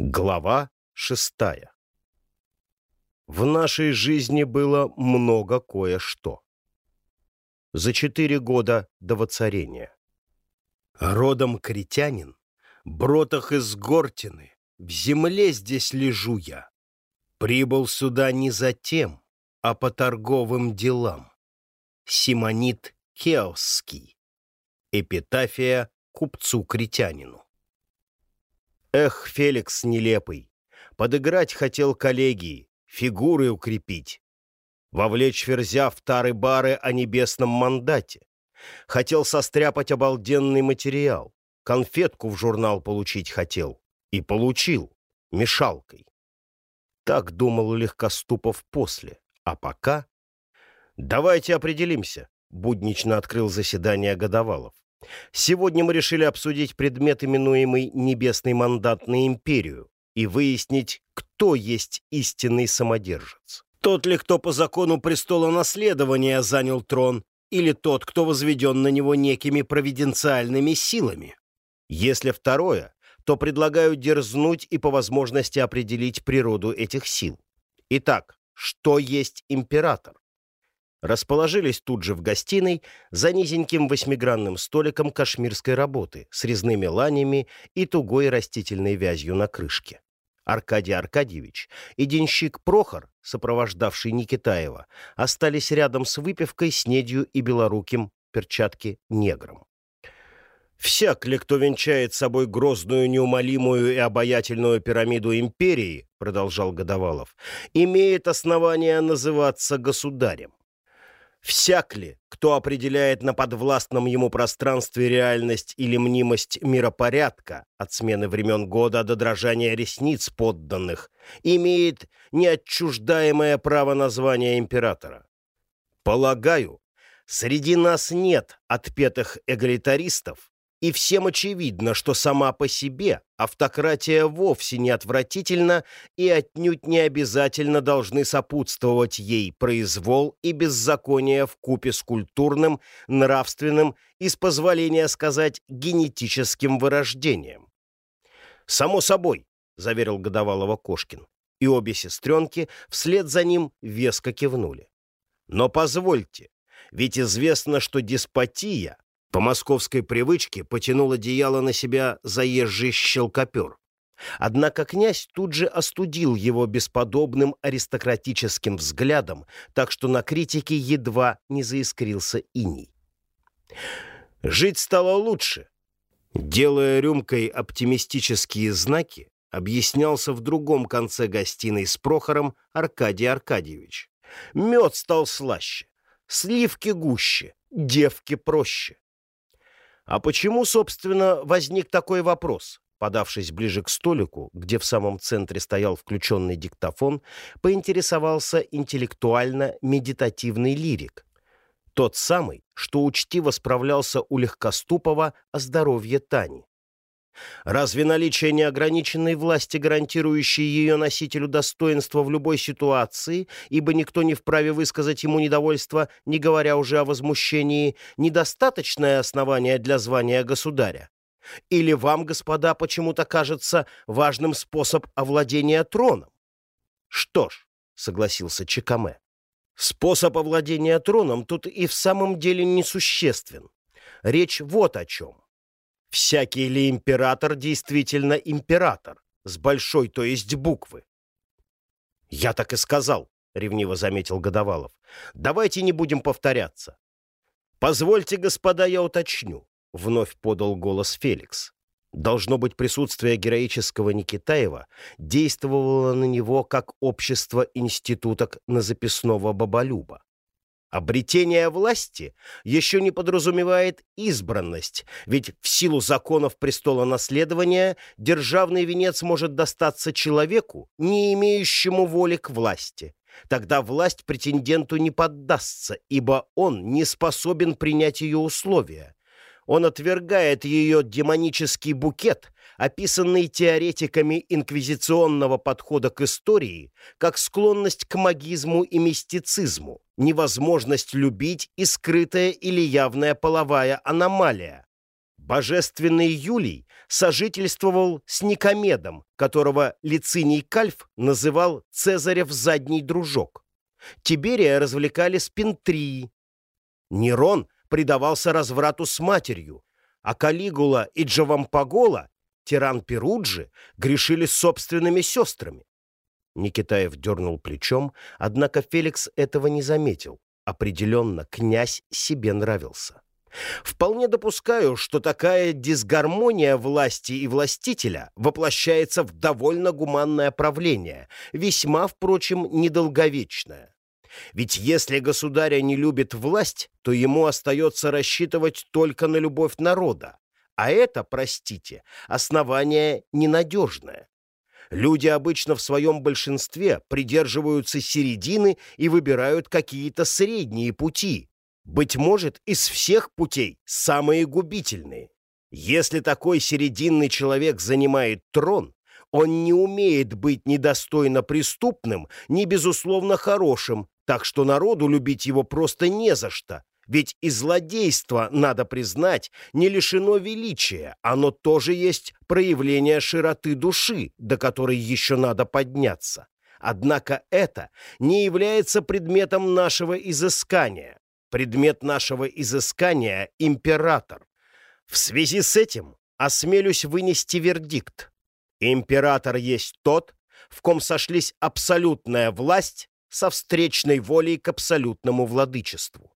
Глава шестая В нашей жизни было много кое-что. За четыре года до воцарения. Родом критянин, бротах из Гортины, в земле здесь лежу я. Прибыл сюда не за тем, а по торговым делам. Симонит Кеосский. Эпитафия купцу-критянину. Эх, Феликс нелепый, подыграть хотел коллегии, фигуры укрепить. Вовлечь ферзя в тары-бары о небесном мандате. Хотел состряпать обалденный материал. Конфетку в журнал получить хотел. И получил. Мешалкой. Так думал Легкоступов после. А пока... «Давайте определимся», — буднично открыл заседание Годовалов. Сегодня мы решили обсудить предмет, именуемый «Небесный мандат на империю», и выяснить, кто есть истинный самодержец. Тот ли, кто по закону престола наследования занял трон, или тот, кто возведен на него некими провиденциальными силами? Если второе, то предлагаю дерзнуть и по возможности определить природу этих сил. Итак, что есть император? Расположились тут же в гостиной за низеньким восьмигранным столиком кашмирской работы с резными ланями и тугой растительной вязью на крышке. Аркадий Аркадьевич и денщик Прохор, сопровождавший Никитаева, остались рядом с выпивкой, снедью и белоруким перчатки негром. «Всяк ли, кто венчает собой грозную, неумолимую и обаятельную пирамиду империи, — продолжал Годовалов, — имеет основание называться государем. Всяк ли, кто определяет на подвластном ему пространстве реальность или мнимость миропорядка от смены времен года до дрожания ресниц подданных, имеет неотчуждаемое право названия императора. Полагаю, среди нас нет отпетых эгалитаристов, и всем очевидно, что сама по себе автократия вовсе не отвратительна и отнюдь не обязательно должны сопутствовать ей произвол и беззаконие в купе с культурным, нравственным и, с позволения сказать, генетическим вырождением. «Само собой», — заверил Годовалова Кошкин, и обе сестренки вслед за ним веско кивнули. «Но позвольте, ведь известно, что деспотия по московской привычке потянул одеяло на себя заезжий щелкопер. Однако князь тут же остудил его бесподобным аристократическим взглядом, так что на критике едва не заискрился иней. «Жить стало лучше», делая рюмкой оптимистические знаки, объяснялся в другом конце гостиной с Прохором Аркадий Аркадьевич. Мед стал слаще, сливки гуще, девки проще. А почему, собственно, возник такой вопрос? Подавшись ближе к столику, где в самом центре стоял включенный диктофон, поинтересовался интеллектуально-медитативный лирик. Тот самый, что учтиво справлялся у Легкоступова о здоровье Тани. Разве наличие неограниченной власти, гарантирующей ее носителю достоинства в любой ситуации, ибо никто не вправе высказать ему недовольство, не говоря уже о возмущении, недостаточное основание для звания государя? Или вам, господа, почему-то кажется важным способ овладения троном? Что ж, согласился Чекаме, способ овладения троном тут и в самом деле несуществен. Речь вот о чем. Всякий ли император действительно император? С большой, то есть буквы. «Я так и сказал», — ревниво заметил Годовалов. «Давайте не будем повторяться». «Позвольте, господа, я уточню», — вновь подал голос Феликс. Должно быть, присутствие героического Никитаева действовало на него как общество институток на записного Бабалюба. Обретение власти еще не подразумевает избранность, ведь в силу законов престола наследования державный венец может достаться человеку, не имеющему воли к власти. Тогда власть претенденту не поддастся, ибо он не способен принять ее условия. Он отвергает ее демонический букет, описанный теоретиками инквизиционного подхода к истории, как склонность к магизму и мистицизму, невозможность любить и скрытая или явная половая аномалия. Божественный Юлий сожительствовал с Никомедом, которого Лициний Кальф называл Цезарев задний дружок. Тиберия развлекали с Пентрии. Нерон предавался разврату с матерью, а Калигула и Джавампагола, тиран Перуджи, грешили собственными сестрами. Никитаев дернул плечом, однако Феликс этого не заметил. Определенно, князь себе нравился. Вполне допускаю, что такая дисгармония власти и властителя воплощается в довольно гуманное правление, весьма, впрочем, недолговечное. Ведь если государя не любит власть, то ему остается рассчитывать только на любовь народа. А это, простите, основание ненадежное. Люди обычно в своем большинстве придерживаются середины и выбирают какие-то средние пути. Быть может, из всех путей самые губительные. Если такой серединный человек занимает трон, он не умеет быть недостойно преступным, ни безусловно хорошим, так что народу любить его просто не за что. Ведь и злодейство, надо признать, не лишено величия. Оно тоже есть проявление широты души, до которой еще надо подняться. Однако это не является предметом нашего изыскания. Предмет нашего изыскания — император. В связи с этим осмелюсь вынести вердикт. Император есть тот, в ком сошлись абсолютная власть со встречной волей к абсолютному владычеству.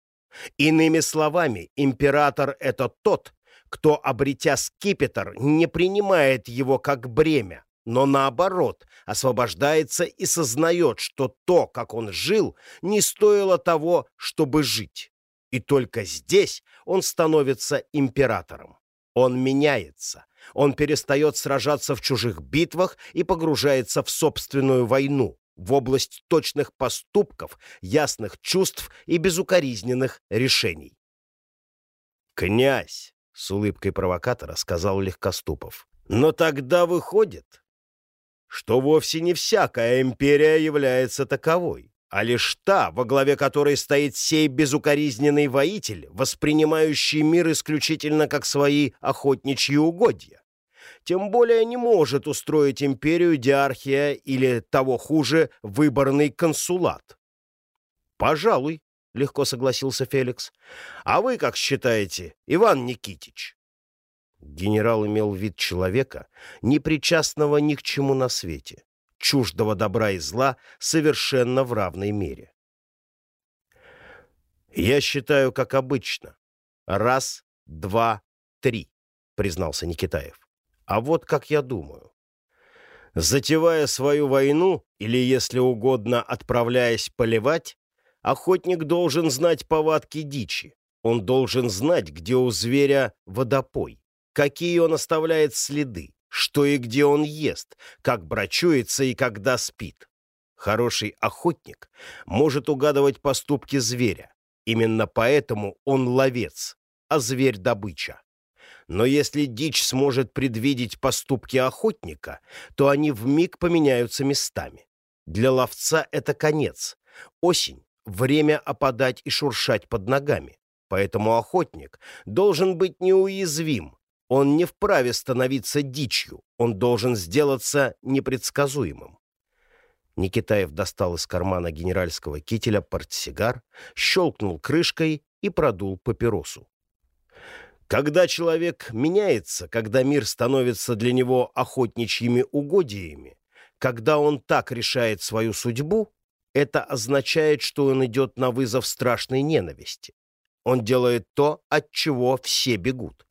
Иными словами, император — это тот, кто, обретя скипетр, не принимает его как бремя, но наоборот, освобождается и сознает, что то, как он жил, не стоило того, чтобы жить. И только здесь он становится императором. Он меняется. Он перестает сражаться в чужих битвах и погружается в собственную войну, в область точных поступков, ясных чувств и безукоризненных решений. «Князь!» — с улыбкой провокатора сказал Легкоступов. «Но тогда выходит, что вовсе не всякая империя является таковой, а лишь та, во главе которой стоит сей безукоризненный воитель, воспринимающий мир исключительно как свои охотничьи угодья тем более не может устроить империю диархия или, того хуже, выборный консулат. «Пожалуй», — легко согласился Феликс. «А вы как считаете, Иван Никитич?» Генерал имел вид человека, непричастного ни к чему на свете, чуждого добра и зла совершенно в равной мере. «Я считаю, как обычно. Раз, два, три», — признался Никитаев. А вот как я думаю. Затевая свою войну, или, если угодно, отправляясь поливать, охотник должен знать повадки дичи. Он должен знать, где у зверя водопой, какие он оставляет следы, что и где он ест, как брачуется и когда спит. Хороший охотник может угадывать поступки зверя. Именно поэтому он ловец, а зверь — добыча. Но если дичь сможет предвидеть поступки охотника, то они вмиг поменяются местами. Для ловца это конец. Осень — время опадать и шуршать под ногами. Поэтому охотник должен быть неуязвим. Он не вправе становиться дичью. Он должен сделаться непредсказуемым. Никитаев достал из кармана генеральского кителя портсигар, щелкнул крышкой и продул папиросу. Когда человек меняется, когда мир становится для него охотничьими угодьями, когда он так решает свою судьбу, это означает, что он идет на вызов страшной ненависти. Он делает то, от чего все бегут.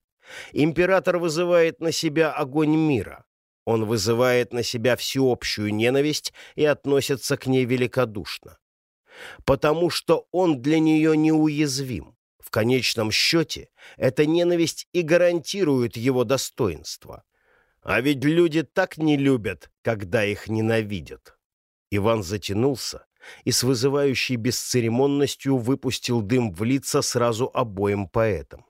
Император вызывает на себя огонь мира. Он вызывает на себя всеобщую ненависть и относится к ней великодушно. Потому что он для нее неуязвим. В конечном счете, эта ненависть и гарантирует его достоинство. А ведь люди так не любят, когда их ненавидят. Иван затянулся и с вызывающей бесцеремонностью выпустил дым в лица сразу обоим поэтам.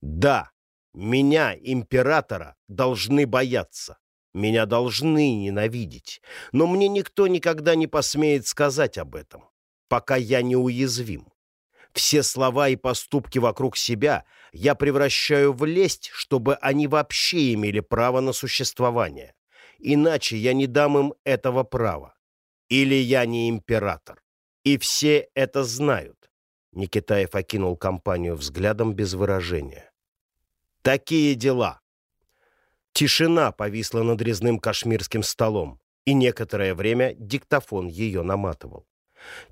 «Да, меня, императора, должны бояться. Меня должны ненавидеть. Но мне никто никогда не посмеет сказать об этом, пока я неуязвим. Все слова и поступки вокруг себя я превращаю в лесть, чтобы они вообще имели право на существование. Иначе я не дам им этого права. Или я не император. И все это знают. Никитаев окинул компанию взглядом без выражения. Такие дела. Тишина повисла над резным кашмирским столом, и некоторое время диктофон ее наматывал.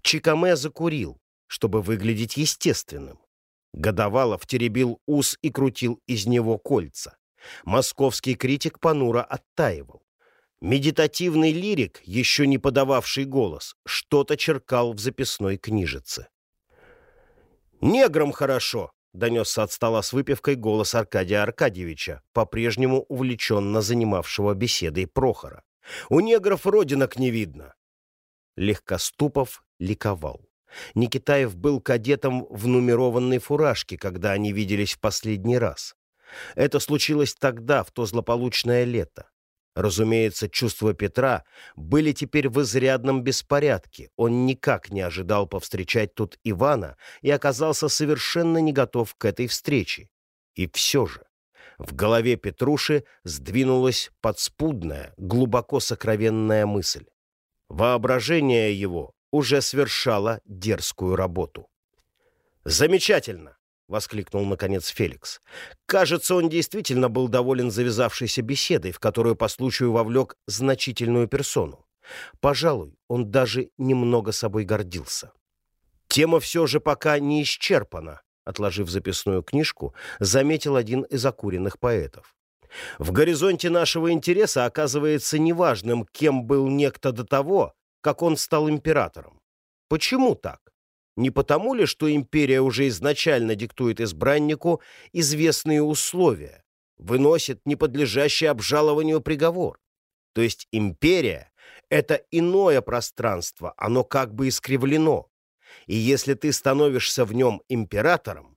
Чикаме закурил, чтобы выглядеть естественным. Годовалов теребил ус и крутил из него кольца. Московский критик понуро оттаивал. Медитативный лирик, еще не подававший голос, что-то черкал в записной книжице. «Неграм хорошо!» — донесся от стола с выпивкой голос Аркадия Аркадьевича, по-прежнему увлеченно занимавшего беседой Прохора. «У негров родинок не видно!» Легкоступов ликовал. Никитаев был кадетом в нумерованной фуражке, когда они виделись в последний раз. Это случилось тогда, в то злополучное лето. Разумеется, чувства Петра были теперь в изрядном беспорядке. Он никак не ожидал повстречать тут Ивана и оказался совершенно не готов к этой встрече. И все же в голове Петруши сдвинулась подспудная, глубоко сокровенная мысль. Воображение его уже свершала дерзкую работу. «Замечательно!» — воскликнул, наконец, Феликс. «Кажется, он действительно был доволен завязавшейся беседой, в которую по случаю вовлек значительную персону. Пожалуй, он даже немного собой гордился. Тема все же пока не исчерпана», — отложив записную книжку, заметил один из окуренных поэтов. «В горизонте нашего интереса оказывается неважным, кем был некто до того, как он стал императором. Почему так? Не потому ли, что империя уже изначально диктует избраннику известные условия, выносит неподлежащий обжалованию приговор? То есть империя — это иное пространство, оно как бы искривлено. И если ты становишься в нем императором,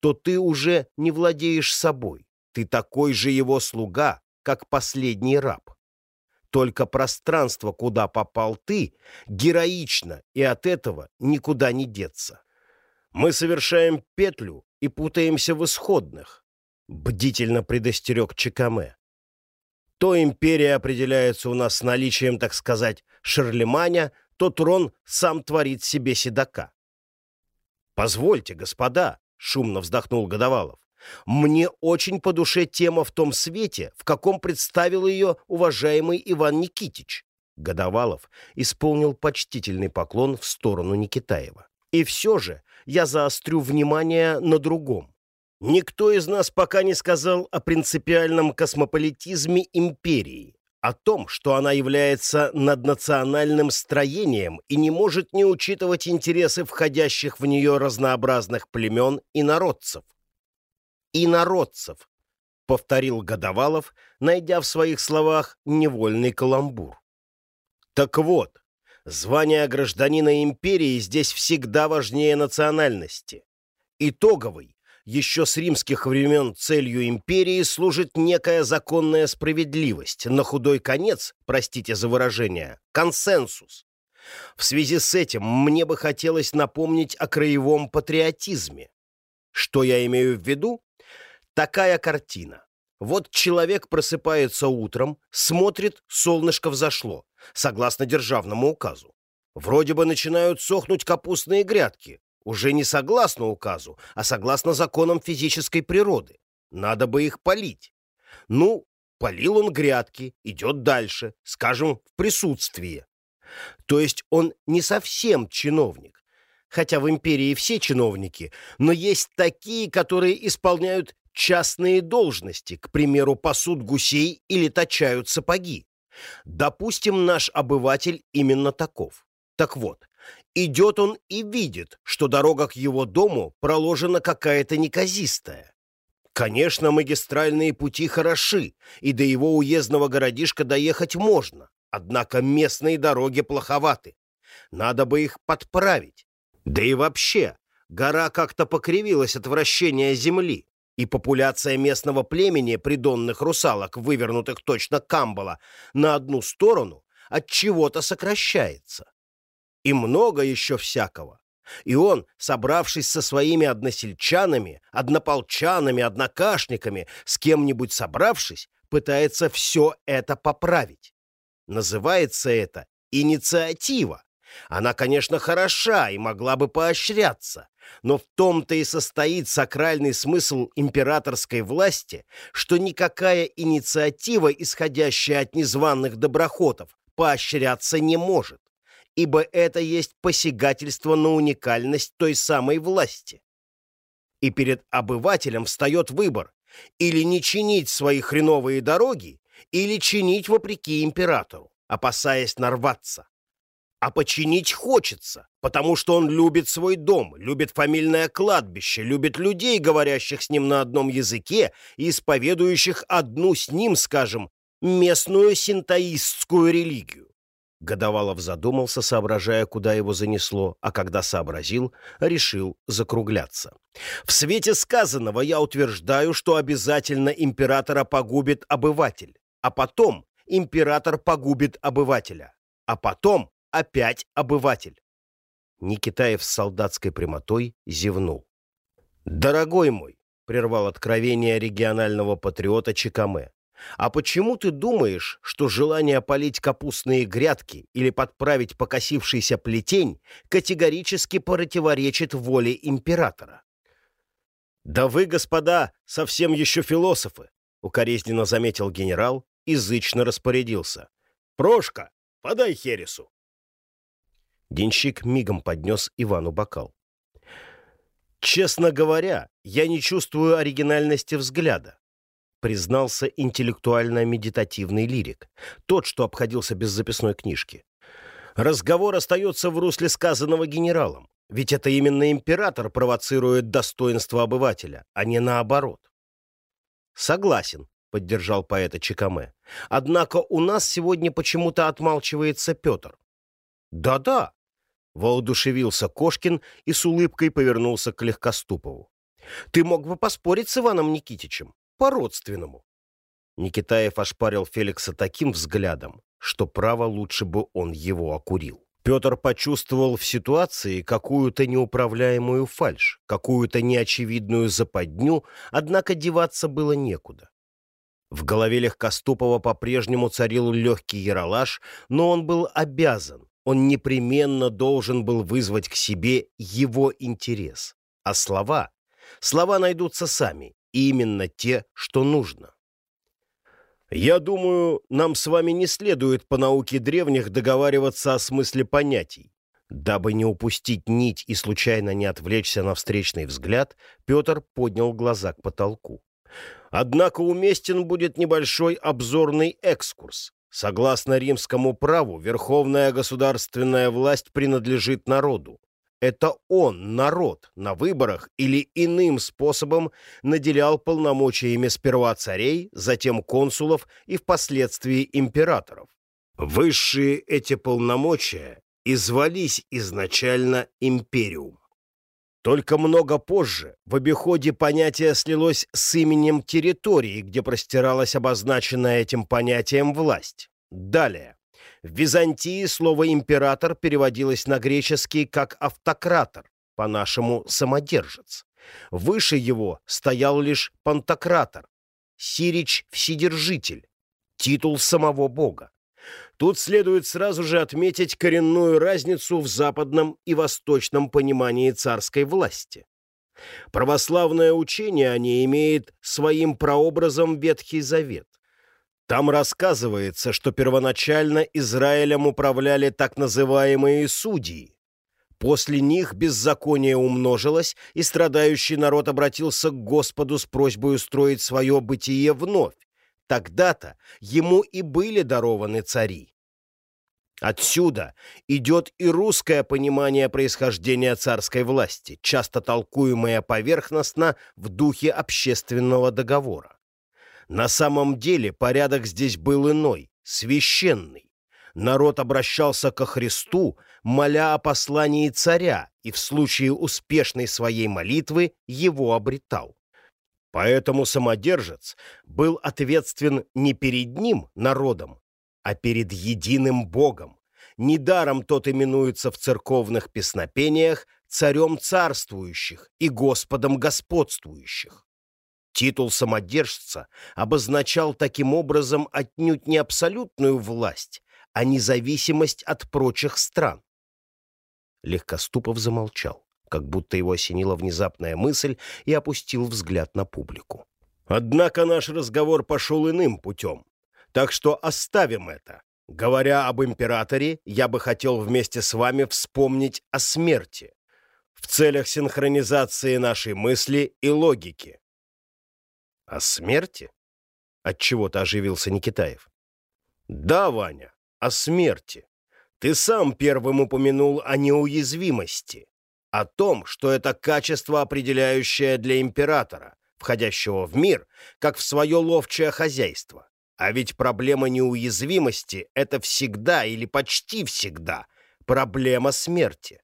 то ты уже не владеешь собой, ты такой же его слуга, как последний раб. Только пространство, куда попал ты, героично, и от этого никуда не деться. Мы совершаем петлю и путаемся в исходных, — бдительно предостерег Чекаме. То империя определяется у нас наличием, так сказать, Шарлеманя, то трон сам творит себе седока. «Позвольте, господа», — шумно вздохнул Годовалов, мне очень по душе тема в том свете, в каком представил ее уважаемый Иван Никитич. Годовалов исполнил почтительный поклон в сторону Никитаева. И все же я заострю внимание на другом. Никто из нас пока не сказал о принципиальном космополитизме империи, о том, что она является наднациональным строением и не может не учитывать интересы входящих в нее разнообразных племен и народцев и народцев, повторил Годовалов, найдя в своих словах невольный каламбур. Так вот, звание гражданина империи здесь всегда важнее национальности. Итоговый, еще с римских времен целью империи служит некая законная справедливость, на худой конец, простите за выражение, консенсус. В связи с этим мне бы хотелось напомнить о краевом патриотизме. Что я имею в виду? Такая картина. Вот человек просыпается утром, смотрит, солнышко взошло, согласно державному указу. Вроде бы начинают сохнуть капустные грядки, уже не согласно указу, а согласно законам физической природы. Надо бы их полить. Ну, полил он грядки, идет дальше, скажем, в присутствии. То есть он не совсем чиновник, хотя в империи все чиновники, но есть такие, которые исполняют частные должности, к примеру, пасут гусей или точают сапоги. Допустим, наш обыватель именно таков. Так вот, идет он и видит, что дорога к его дому проложена какая-то неказистая. Конечно, магистральные пути хороши, и до его уездного городишка доехать можно, однако местные дороги плоховаты. Надо бы их подправить. Да и вообще, гора как-то покривилась от вращения земли и популяция местного племени придонных русалок, вывернутых точно камбала, на одну сторону от чего-то сокращается. И много еще всякого. И он, собравшись со своими односельчанами, однополчанами, однокашниками, с кем-нибудь собравшись, пытается все это поправить. Называется это инициатива. Она, конечно, хороша и могла бы поощряться, но в том-то и состоит сакральный смысл императорской власти, что никакая инициатива, исходящая от незваных доброхотов, поощряться не может, ибо это есть посягательство на уникальность той самой власти. И перед обывателем встает выбор или не чинить свои хреновые дороги, или чинить вопреки императору, опасаясь нарваться. А починить хочется, потому что он любит свой дом, любит фамильное кладбище, любит людей, говорящих с ним на одном языке и исповедующих одну с ним, скажем, местную синтоистскую религию. Годовалов задумался, соображая, куда его занесло, а когда сообразил, решил закругляться. «В свете сказанного я утверждаю, что обязательно императора погубит обыватель, а потом император погубит обывателя, а потом опять обыватель». Никитаев с солдатской прямотой зевнул. «Дорогой мой», — прервал откровение регионального патриота Чикаме, а почему ты думаешь, что желание полить капустные грядки или подправить покосившийся плетень категорически противоречит воле императора? «Да вы, господа, совсем еще философы!» — укоризненно заметил генерал и зычно распорядился. «Прошка, подай Хересу!» Денщик мигом поднес Ивану бокал. «Честно говоря, я не чувствую оригинальности взгляда признался интеллектуально-медитативный лирик, тот, что обходился без записной книжки. Разговор остается в русле сказанного генералом, ведь это именно император провоцирует достоинство обывателя, а не наоборот. Согласен, поддержал поэта Чекаме. Однако у нас сегодня почему-то отмалчивается Петр. Да-да, воодушевился Кошкин и с улыбкой повернулся к Легкоступову. Ты мог бы поспорить с Иваном Никитичем по-родственному. Никитаев ошпарил Феликса таким взглядом, что право лучше бы он его окурил. Петр почувствовал в ситуации какую-то неуправляемую фальшь, какую-то неочевидную западню, однако деваться было некуда. В голове Легкоступова по-прежнему царил легкий яролаж, но он был обязан, он непременно должен был вызвать к себе его интерес. А слова? Слова найдутся сами, именно те, что нужно. Я думаю, нам с вами не следует по науке древних договариваться о смысле понятий. Дабы не упустить нить и случайно не отвлечься на встречный взгляд, Петр поднял глаза к потолку. Однако уместен будет небольшой обзорный экскурс. Согласно римскому праву, верховная государственная власть принадлежит народу. Это он, народ, на выборах или иным способом наделял полномочиями сперва царей, затем консулов и впоследствии императоров. Высшие эти полномочия извались изначально империум. Только много позже в обиходе понятие слилось с именем территории, где простиралась обозначенная этим понятием власть. Далее. В Византии слово «император» переводилось на греческий как «автократор», по-нашему «самодержец». Выше его стоял лишь пантократор, Сирич – Вседержитель, титул самого бога. Тут следует сразу же отметить коренную разницу в западном и восточном понимании царской власти. Православное учение о ней имеет своим прообразом Ветхий Завет. Там рассказывается, что первоначально Израилем управляли так называемые судьи. После них беззаконие умножилось, и страдающий народ обратился к Господу с просьбой устроить свое бытие вновь. Тогда-то ему и были дарованы цари. Отсюда идет и русское понимание происхождения царской власти, часто толкуемое поверхностно в духе общественного договора. На самом деле порядок здесь был иной, священный. Народ обращался ко Христу, моля о послании царя, и в случае успешной своей молитвы его обретал. Поэтому самодержец был ответственен не перед ним, народом, а перед единым Богом. Недаром тот именуется в церковных песнопениях царем царствующих и господом господствующих. Титул самодержца обозначал таким образом отнюдь не абсолютную власть, а независимость от прочих стран. Легкоступов замолчал, как будто его осенила внезапная мысль и опустил взгляд на публику. «Однако наш разговор пошел иным путем, так что оставим это. Говоря об императоре, я бы хотел вместе с вами вспомнить о смерти в целях синхронизации нашей мысли и логики. О смерти? Отчего-то оживился Никитаев. Да, Ваня, о смерти. Ты сам первым упомянул о неуязвимости, о том, что это качество, определяющее для императора, входящего в мир, как в свое ловчее хозяйство. А ведь проблема неуязвимости — это всегда или почти всегда проблема смерти.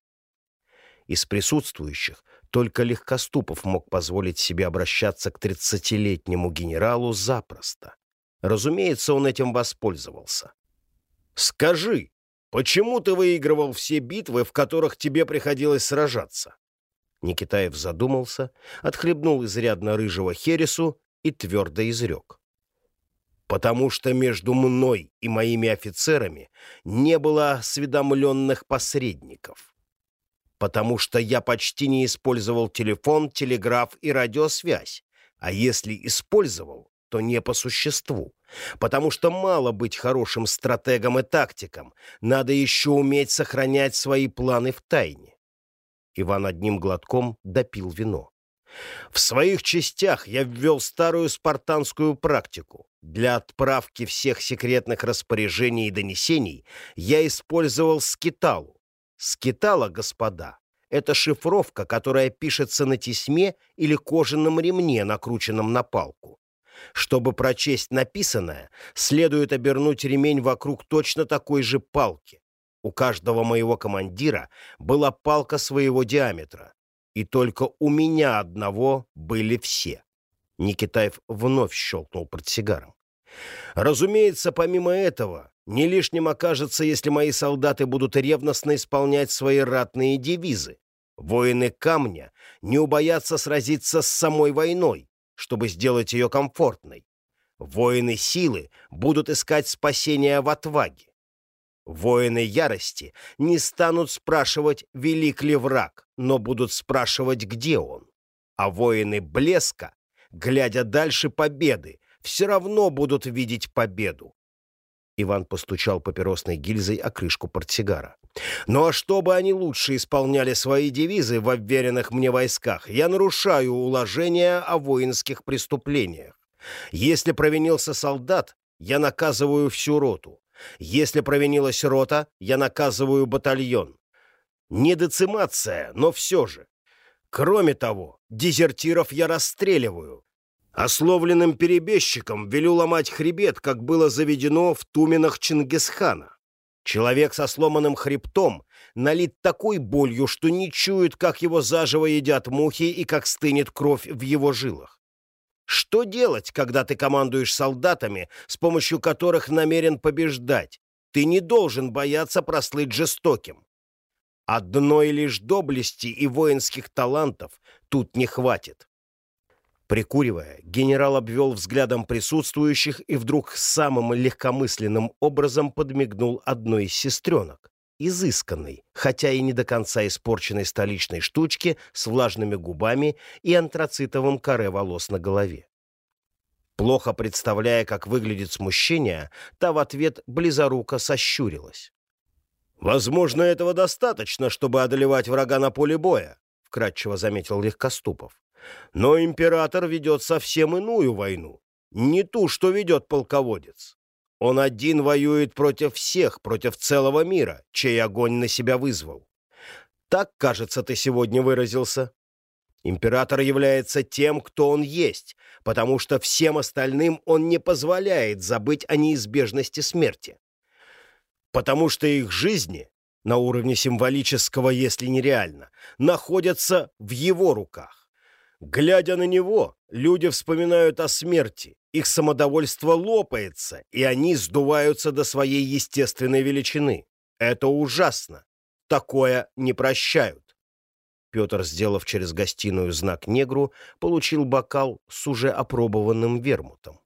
Из присутствующих только Легкоступов мог позволить себе обращаться к тридцатилетнему генералу запросто. Разумеется, он этим воспользовался. «Скажи, почему ты выигрывал все битвы, в которых тебе приходилось сражаться?» Никитаев задумался, отхлебнул изрядно рыжего хересу и твердо изрек потому что между мной и моими офицерами не было осведомленных посредников, потому что я почти не использовал телефон, телеграф и радиосвязь, а если использовал, то не по существу, потому что мало быть хорошим стратегом и тактиком, надо еще уметь сохранять свои планы в тайне. Иван одним глотком допил вино. В своих частях я ввел старую спартанскую практику. Для отправки всех секретных распоряжений и донесений я использовал скиталу. Скитала, господа, это шифровка, которая пишется на тесьме или кожаном ремне, накрученном на палку. Чтобы прочесть написанное, следует обернуть ремень вокруг точно такой же палки. У каждого моего командира была палка своего диаметра и только у меня одного были все. Никитаев вновь щелкнул портсигаром. Разумеется, помимо этого, не лишним окажется, если мои солдаты будут ревностно исполнять свои ратные девизы. Воины камня не убоятся сразиться с самой войной, чтобы сделать ее комфортной. Воины силы будут искать спасения в отваге. Воины ярости не станут спрашивать, велик ли враг, но будут спрашивать, где он. А воины блеска, глядя дальше победы, все равно будут видеть победу. Иван постучал папиросной гильзой о крышку портсигара. «Ну а чтобы они лучше исполняли свои девизы в обверенных мне войсках, я нарушаю уложения о воинских преступлениях. Если провинился солдат, я наказываю всю роту. Если провинилась рота, я наказываю батальон. Не децимация, но все же. Кроме того, дезертиров я расстреливаю. Ословленным перебежчикам велю ломать хребет, как было заведено в туменах Чингисхана. Человек со сломанным хребтом налит такой болью, что не чует, как его заживо едят мухи и как стынет кровь в его жилах. Что делать, когда ты командуешь солдатами, с помощью которых намерен побеждать? Ты не должен бояться прослыть жестоким. Одной лишь доблести и воинских талантов тут не хватит. Прикуривая, генерал обвел взглядом присутствующих и вдруг самым легкомысленным образом подмигнул одной из сестренок изысканной, хотя и не до конца испорченной столичной штучки с влажными губами и антрацитовым коре волос на голове. Плохо представляя, как выглядит смущение, та в ответ близоруко сощурилась. «Возможно, этого достаточно, чтобы одолевать врага на поле боя», — вкратчиво заметил Легкоступов. «Но император ведет совсем иную войну, не ту, что ведет полководец. Он один воюет против всех, против целого мира, чей огонь на себя вызвал. Так, кажется, ты сегодня выразился. Император является тем, кто он есть, потому что всем остальным он не позволяет забыть о неизбежности смерти. Потому что их жизни, на уровне символического, если не реально, находятся в его руках. Глядя на него, люди вспоминают о смерти, их самодовольство лопается, и они сдуваются до своей естественной величины. Это ужасно. Такое не прощают. Петр, сделав через гостиную знак негру, получил бокал с уже опробованным вермутом.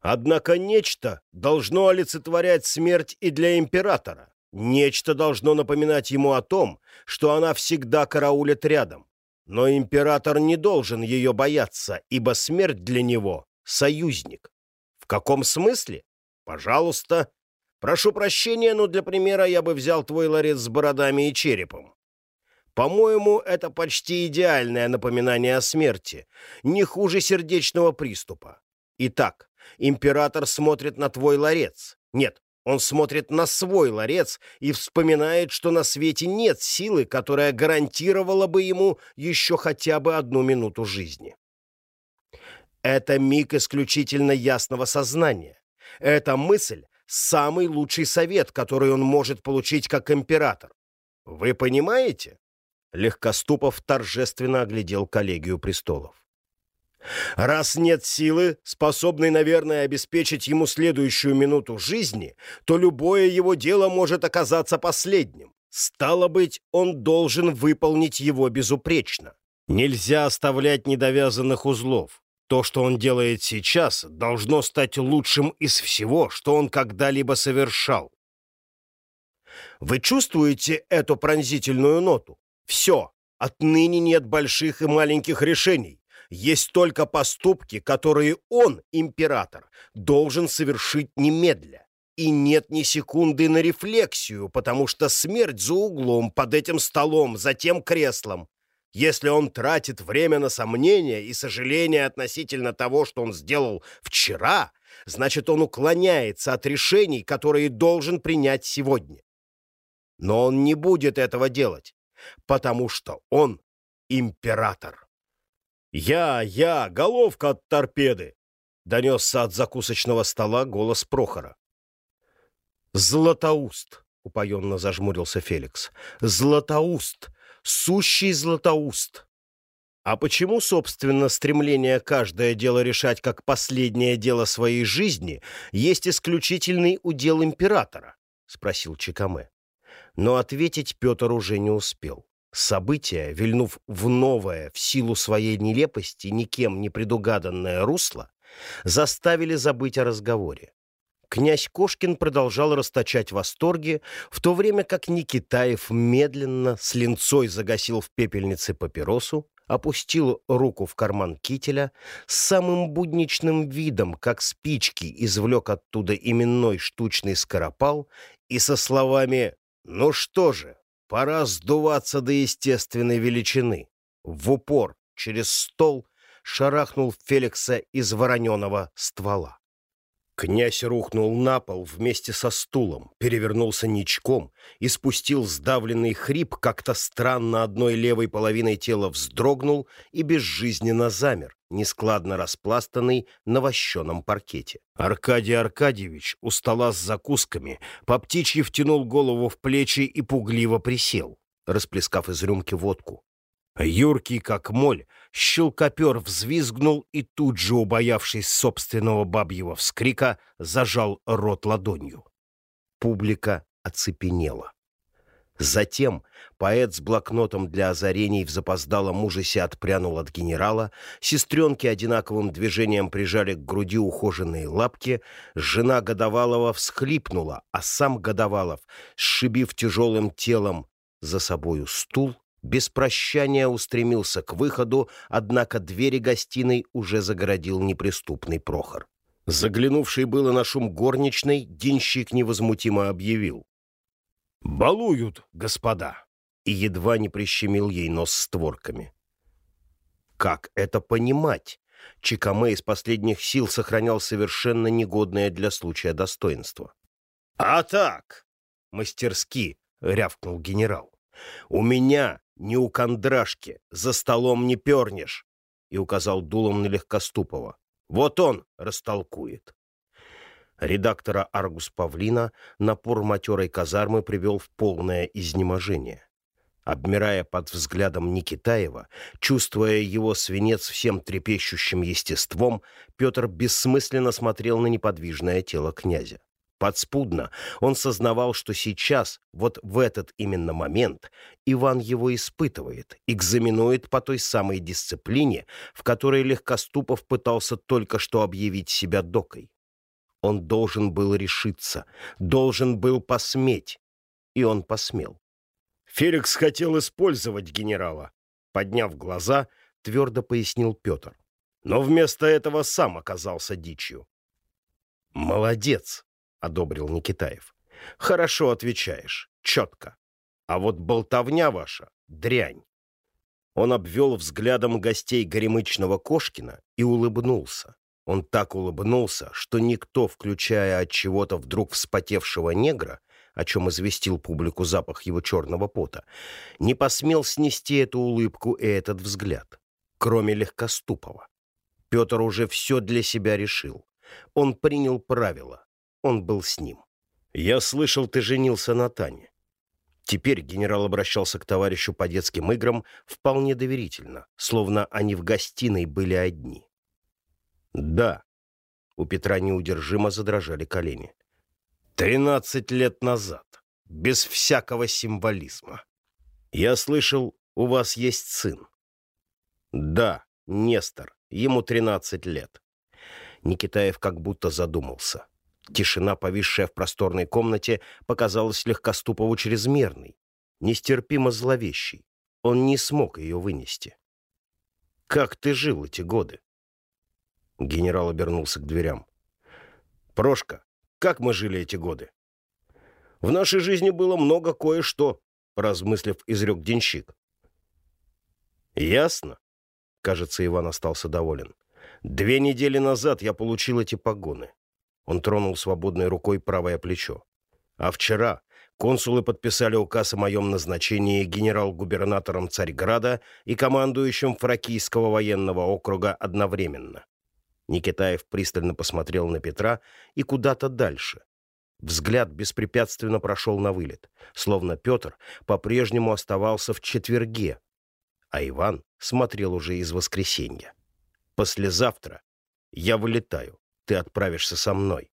Однако нечто должно олицетворять смерть и для императора. Нечто должно напоминать ему о том, что она всегда караулит рядом. Но император не должен ее бояться, ибо смерть для него — союзник. В каком смысле? Пожалуйста. Прошу прощения, но для примера я бы взял твой ларец с бородами и черепом. По-моему, это почти идеальное напоминание о смерти, не хуже сердечного приступа. Итак, император смотрит на твой ларец. Нет, он смотрит на свой ларец и вспоминает, что на свете нет силы, которая гарантировала бы ему еще хотя бы одну минуту жизни. Это миг исключительно ясного сознания. Эта мысль — самый лучший совет, который он может получить как император. Вы понимаете? Легкоступов торжественно оглядел коллегию престолов. Раз нет силы, способной, наверное, обеспечить ему следующую минуту жизни, то любое его дело может оказаться последним. Стало быть, он должен выполнить его безупречно. Нельзя оставлять недовязанных узлов. То, что он делает сейчас, должно стать лучшим из всего, что он когда-либо совершал. Вы чувствуете эту пронзительную ноту? Все. Отныне нет больших и маленьких решений есть только поступки, которые он, император, должен совершить немедля. И нет ни секунды на рефлексию, потому что смерть за углом, под этим столом, за тем креслом. Если он тратит время на сомнения и сожаления относительно того, что он сделал вчера, значит, он уклоняется от решений, которые должен принять сегодня. Но он не будет этого делать, потому что он император. «Я, я, головка от торпеды!» — донесся от закусочного стола голос Прохора. «Златоуст!» — упоенно зажмурился Феликс. «Златоуст! Сущий Златоуст!» «А почему, собственно, стремление каждое дело решать как последнее дело своей жизни есть исключительный удел императора?» — спросил Чекаме. Но ответить Петр уже не успел. События, вильнув в новое, в силу своей нелепости, никем не предугаданное русло, заставили забыть о разговоре. Князь Кошкин продолжал расточать восторги, в то время как Никитаев медленно, с линцой загасил в пепельнице папиросу, опустил руку в карман кителя, с самым будничным видом, как спички, извлек оттуда именной штучный скоропал и со словами «Ну что же, Пора сдуваться до естественной величины. В упор, через стол, шарахнул Феликса из вороненого ствола. Князь рухнул на пол вместе со стулом, перевернулся ничком и спустил сдавленный хрип, как-то странно одной левой половиной тела вздрогнул и безжизненно замер, нескладно распластанный на вощеном паркете. Аркадий Аркадьевич у стола с закусками по птичьи втянул голову в плечи и пугливо присел, расплескав из рюмки водку. Юркий, как моль, щелкопер взвизгнул и тут же, убоявшись собственного бабьего вскрика, зажал рот ладонью. Публика оцепенела. Затем поэт с блокнотом для озарений в запоздалом ужасе отпрянул от генерала, сестренки одинаковым движением прижали к груди ухоженные лапки, жена Годовалова всхлипнула, а сам Годовалов, сшибив тяжелым телом за собою стул, без прощания устремился к выходу, однако двери гостиной уже загородил неприступный Прохор. Заглянувший было на шум горничной, денщик невозмутимо объявил. «Балуют, господа!» и едва не прищемил ей нос створками. Как это понимать? Чикаме из последних сил сохранял совершенно негодное для случая достоинство. «А так!» — мастерски рявкнул генерал. «У меня не у кондрашки, за столом не пернешь!» и указал дулом на Легкоступова. «Вот он растолкует!» Редактора Аргус Павлина напор матерой казармы привел в полное изнеможение. Обмирая под взглядом Никитаева, чувствуя его свинец всем трепещущим естеством, Петр бессмысленно смотрел на неподвижное тело князя. Подспудно он сознавал, что сейчас, вот в этот именно момент, Иван его испытывает, экзаменует по той самой дисциплине, в которой Легкоступов пытался только что объявить себя докой. Он должен был решиться, должен был посметь, и он посмел. Феликс хотел использовать генерала. Подняв глаза, твердо пояснил Петр. Но вместо этого сам оказался дичью. «Молодец!» — одобрил Никитаев. «Хорошо отвечаешь, четко. А вот болтовня ваша — дрянь». Он обвел взглядом гостей горемычного Кошкина и улыбнулся. Он так улыбнулся, что никто, включая от чего-то вдруг вспотевшего негра, о чем известил публику запах его черного пота, не посмел снести эту улыбку и этот взгляд, кроме Легкоступова. Петр уже все для себя решил. Он принял правила. Он был с ним. «Я слышал, ты женился на Тане». Теперь генерал обращался к товарищу по детским играм вполне доверительно, словно они в гостиной были одни. «Да». У Петра неудержимо задрожали колени. «Тринадцать лет назад. Без всякого символизма. Я слышал, у вас есть сын». «Да, Нестор. Ему тринадцать лет». Никитаев как будто задумался. Тишина, повисшая в просторной комнате, показалась Легкоступову чрезмерной, нестерпимо зловещей. Он не смог ее вынести. «Как ты жил эти годы?» Генерал обернулся к дверям. «Прошка, как мы жили эти годы?» «В нашей жизни было много кое-что», — размыслив, изрек денщик. «Ясно?» — кажется, Иван остался доволен. «Две недели назад я получил эти погоны. Он тронул свободной рукой правое плечо. А вчера консулы подписали указ о моем назначении генерал-губернатором Царьграда и командующим Фракийского военного округа одновременно. Никитаев пристально посмотрел на Петра и куда-то дальше. Взгляд беспрепятственно прошел на вылет, словно Петр по-прежнему оставался в четверге, а Иван смотрел уже из воскресенья. «Послезавтра я вылетаю ты отправишься со мной.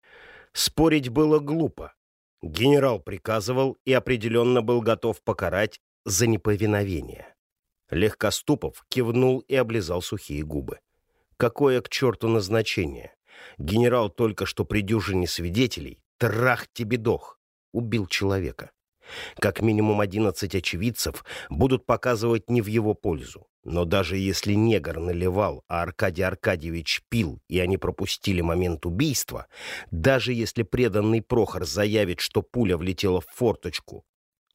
Спорить было глупо. Генерал приказывал и определенно был готов покарать за неповиновение. Легкоступов кивнул и облизал сухие губы. Какое к черту назначение? Генерал только что при дюжине свидетелей, трах тебе дох, убил человека. Как минимум 11 очевидцев будут показывать не в его пользу. Но даже если негр наливал, а Аркадий Аркадьевич пил, и они пропустили момент убийства, даже если преданный Прохор заявит, что пуля влетела в форточку,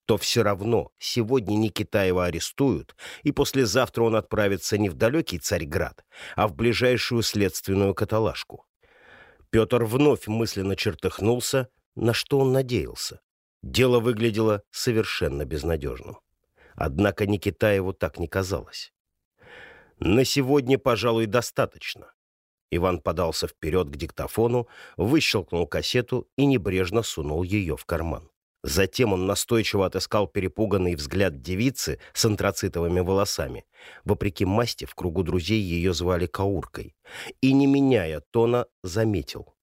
то все равно сегодня Никитаева арестуют, и послезавтра он отправится не в далекий Царьград, а в ближайшую следственную каталажку. Петр вновь мысленно чертыхнулся, на что он надеялся. Дело выглядело совершенно безнадежным. Однако Никитаеву так не казалось. «На сегодня, пожалуй, достаточно». Иван подался вперед к диктофону, выщелкнул кассету и небрежно сунул ее в карман. Затем он настойчиво отыскал перепуганный взгляд девицы с антрацитовыми волосами. Вопреки масти, в кругу друзей ее звали Кауркой. И, не меняя тона, заметил.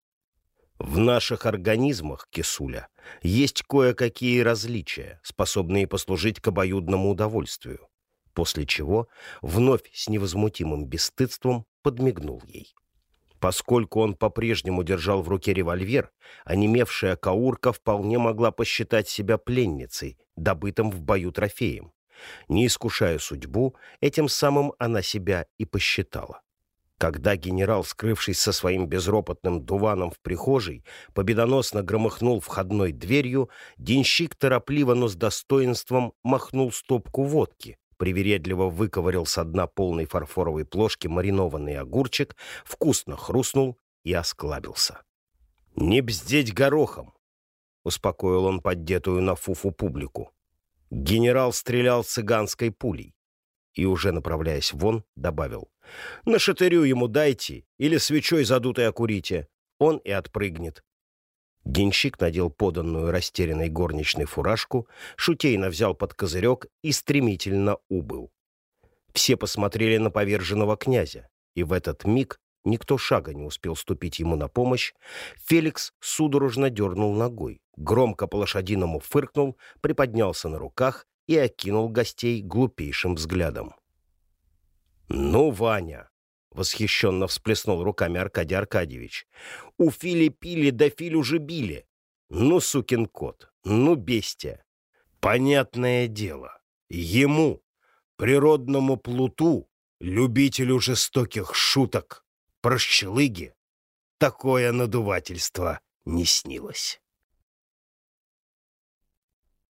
В наших организмах, кисуля, есть кое-какие различия, способные послужить к обоюдному удовольствию. После чего вновь с невозмутимым бесстыдством подмигнул ей. Поскольку он по-прежнему держал в руке револьвер, онемевшая Каурка вполне могла посчитать себя пленницей, добытым в бою трофеем. Не искушая судьбу, этим самым она себя и посчитала. Когда генерал, скрывшись со своим безропотным дуваном в прихожей, победоносно громыхнул входной дверью, денщик торопливо, но с достоинством махнул стопку водки, привередливо выковырял со дна полной фарфоровой плошки маринованный огурчик, вкусно хрустнул и осклабился. «Не бздеть горохом!» — успокоил он поддетую на фуфу публику. Генерал стрелял цыганской пулей и, уже направляясь вон, добавил. На шатырю ему дайте или свечой задутой окурите. Он и отпрыгнет. Денщик надел поданную растерянной горничной фуражку, шутейно взял под козырек и стремительно убыл. Все посмотрели на поверженного князя, и в этот миг Никто шага не успел ступить ему на помощь. Феликс судорожно дернул ногой, громко по-лошадиному фыркнул, приподнялся на руках и окинул гостей глупейшим взглядом. «Ну, Ваня!» — восхищенно всплеснул руками Аркадий Аркадьевич. «У Фили пили, да Филю же били! Ну, сукин кот, ну, бестия! Понятное дело, ему, природному плуту, любителю жестоких шуток, прощелыги, такое надувательство не снилось».